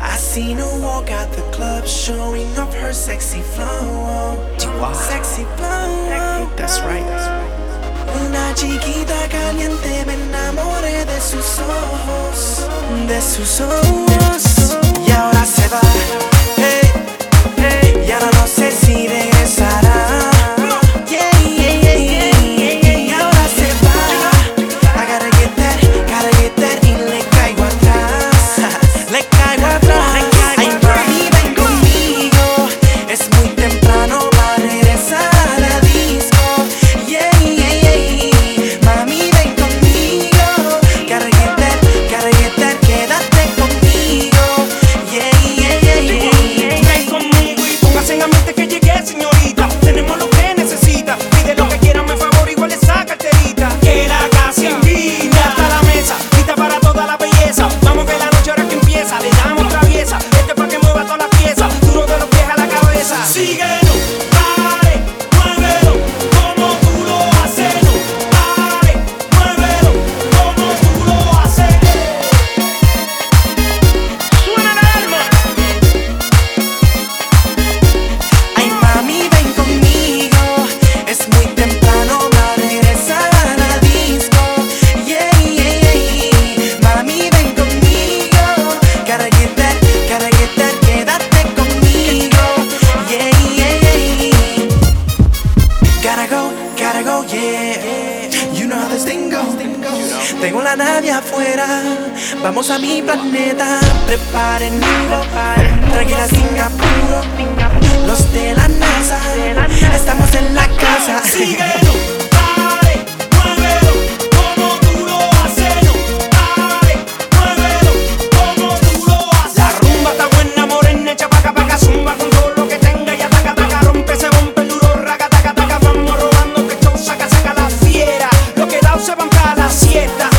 I seen her walk out the club showing off her sexy flow. Sexy flow. That's right. Una chiquita caliente me enamoré de sus ojos, de sus ojos. Y ahora se va. yeah. You know how this thing goes. Tengo la nave afuera, vamos a mi planeta. Preparen nido, tranquila Singapur. Los de la cada siete